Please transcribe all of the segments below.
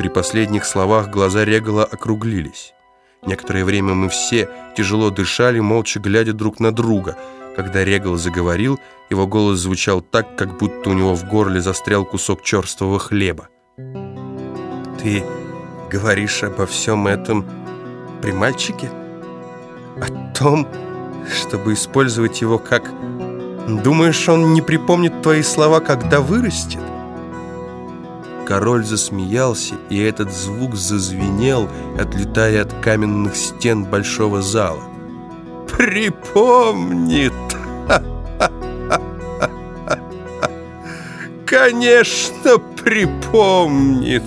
При последних словах глаза Регала округлились. Некоторое время мы все тяжело дышали, молча глядя друг на друга. Когда Регал заговорил, его голос звучал так, как будто у него в горле застрял кусок черствого хлеба. «Ты говоришь обо всем этом при мальчике? О том, чтобы использовать его как... Думаешь, он не припомнит твои слова, когда вырастет?» Король засмеялся, и этот звук зазвенел, отлетая от каменных стен большого зала. «Припомнит! Конечно, припомнит!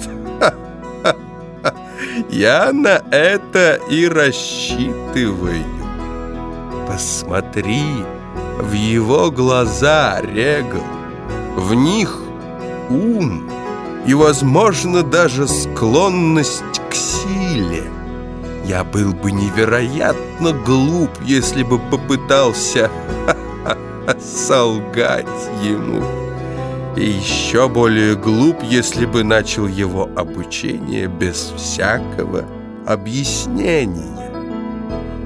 Я на это и рассчитываю. Посмотри в его глаза, Регал. В них ум» и, возможно, даже склонность к силе. Я был бы невероятно глуп, если бы попытался солгать ему. И еще более глуп, если бы начал его обучение без всякого объяснения.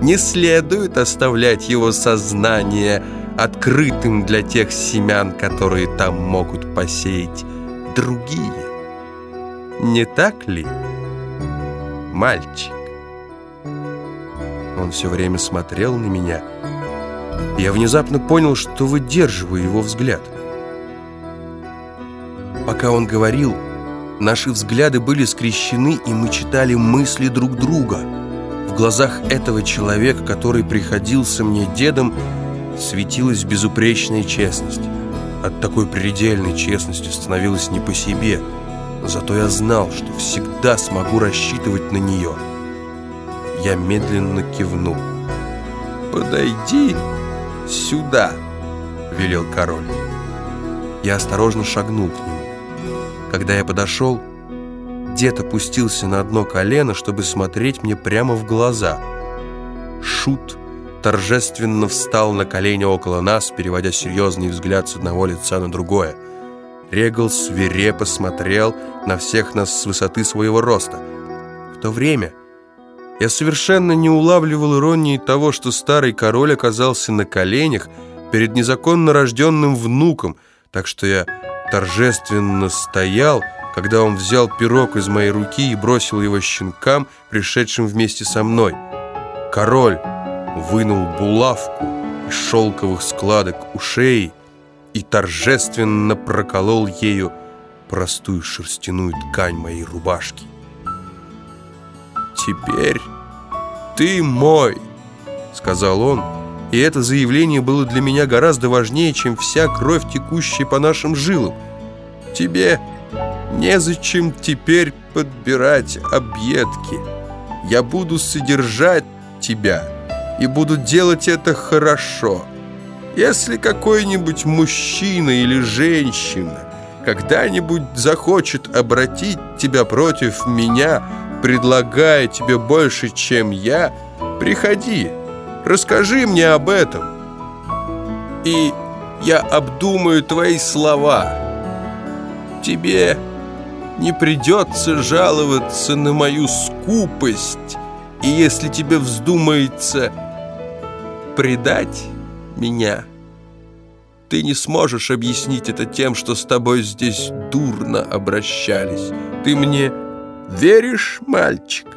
Не следует оставлять его сознание открытым для тех семян, которые там могут посеять другие. Не так ли, мальчик? Он все время смотрел на меня. Я внезапно понял, что выдерживаю его взгляд. Пока он говорил, наши взгляды были скрещены, и мы читали мысли друг друга. В глазах этого человека, который приходился мне дедом, светилась безупречная честность. От такой предельной честности становилось не по себе – Зато я знал, что всегда смогу рассчитывать на нее. Я медленно кивнул. «Подойди сюда», — велел король. Я осторожно шагнул к нему. Когда я подошел, дед опустился на одно колено, чтобы смотреть мне прямо в глаза. Шут торжественно встал на колени около нас, переводя серьезный взгляд с одного лица на другое — Регал свирепо смотрел на всех нас с высоты своего роста. В то время я совершенно не улавливал иронии того, что старый король оказался на коленях перед незаконно рожденным внуком, так что я торжественно стоял, когда он взял пирог из моей руки и бросил его щенкам, пришедшим вместе со мной. Король вынул булавку из шелковых складок у шеи и торжественно проколол ею простую шерстяную ткань моей рубашки. «Теперь ты мой», — сказал он, и это заявление было для меня гораздо важнее, чем вся кровь, текущая по нашим жилам. «Тебе незачем теперь подбирать объедки. Я буду содержать тебя и буду делать это хорошо». Если какой-нибудь мужчина или женщина когда-нибудь захочет обратить тебя против меня, предлагая тебе больше, чем я, приходи, расскажи мне об этом. И я обдумаю твои слова. Тебе не придется жаловаться на мою скупость, и если тебе вздумается предать меня. Ты не сможешь объяснить это тем, что с тобой здесь дурно обращались. Ты мне веришь, мальчик?»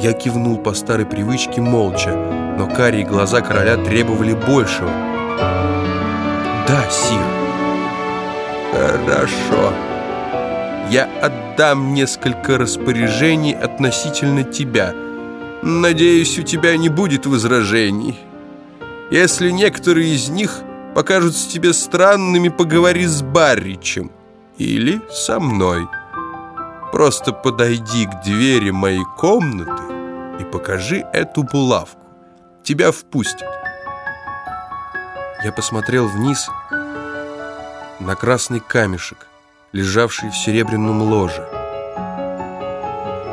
Я кивнул по старой привычке молча, но карие глаза короля требовали большего. «Да, сир». «Хорошо. Я отдам несколько распоряжений относительно тебя. Надеюсь, у тебя не будет возражений». Если некоторые из них покажутся тебе странными, поговори с Барричем или со мной. Просто подойди к двери моей комнаты и покажи эту булавку. Тебя впустят. Я посмотрел вниз на красный камешек, лежавший в серебряном ложе.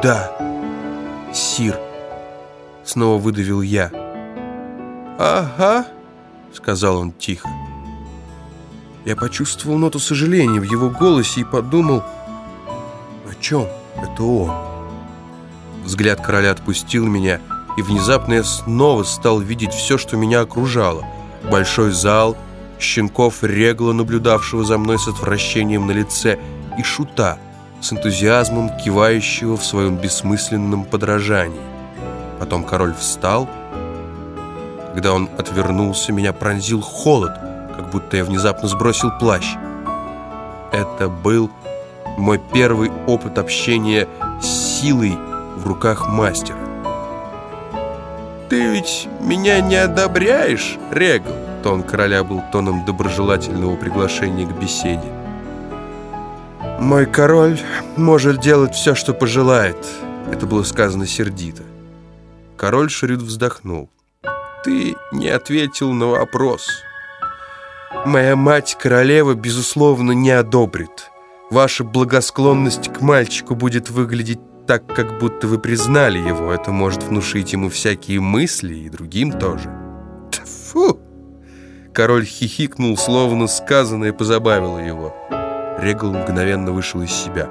«Да, сир», — снова выдавил я, — «Ага», — сказал он тихо. Я почувствовал ноту сожаления в его голосе и подумал, в чем это он? Взгляд короля отпустил меня, и внезапно я снова стал видеть все, что меня окружало. Большой зал, щенков Регла, наблюдавшего за мной с отвращением на лице, и шута, с энтузиазмом кивающего в своем бессмысленном подражании. Потом король встал. Когда он отвернулся, меня пронзил холод, как будто я внезапно сбросил плащ. Это был мой первый опыт общения с силой в руках мастера. «Ты ведь меня не одобряешь, Регл?» Тон короля был тоном доброжелательного приглашения к беседе. «Мой король может делать все, что пожелает», — это было сказано сердито. Король Шрюд вздохнул. «Ты не ответил на вопрос. Моя мать-королева, безусловно, не одобрит. Ваша благосклонность к мальчику будет выглядеть так, как будто вы признали его. Это может внушить ему всякие мысли, и другим тоже. Фу! Король хихикнул, словно сказанное позабавило его. Регал мгновенно вышел из себя.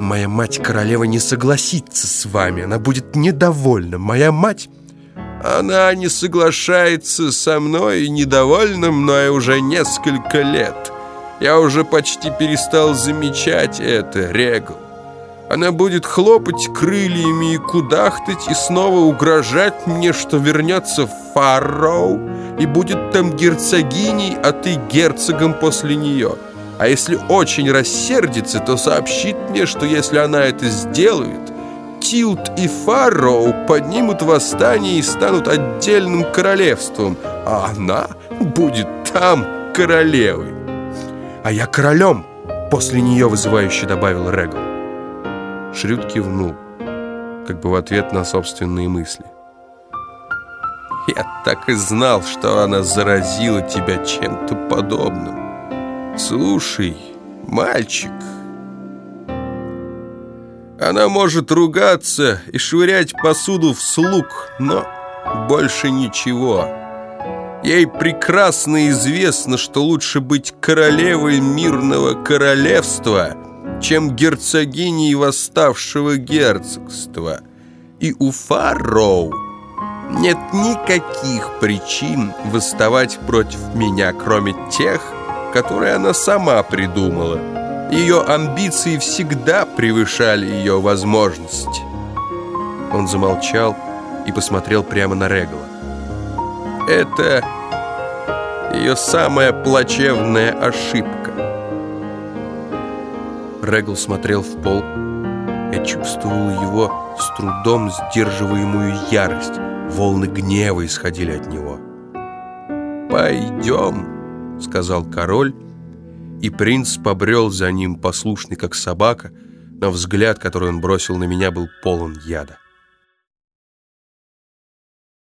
«Моя мать-королева не согласится с вами, она будет недовольна. Моя мать...» «Она не соглашается со мной и недовольна мной уже несколько лет. Я уже почти перестал замечать это, Регал. Она будет хлопать крыльями и кудахтать, и снова угрожать мне, что вернется в Фарроу и будет там герцогиней, а ты герцогом после нее. А если очень рассердится, то сообщит мне, что если она это сделает, Тилт и Фарроу поднимут восстание и станут отдельным королевством, а она будет там королевой. А я королем, после нее вызывающе добавил Регал. Шрюд кивнул, как бы в ответ на собственные мысли. «Я так и знал, что она заразила тебя чем-то подобным. Слушай, мальчик, она может ругаться и швырять посуду в слуг, но больше ничего. Ей прекрасно известно, что лучше быть королевой мирного королевства – чем герцогиней восставшего герцогства. И у Фарроу нет никаких причин восставать против меня, кроме тех, которые она сама придумала. Ее амбиции всегда превышали ее возможности. Он замолчал и посмотрел прямо на Регала. Это ее самая плачевная ошибка. Регл смотрел в пол. Я чувствовал его с трудом сдерживаемую ярость. Волны гнева исходили от него. «Пойдем», — сказал король, и принц побрел за ним, послушный как собака, но взгляд, который он бросил на меня, был полон яда.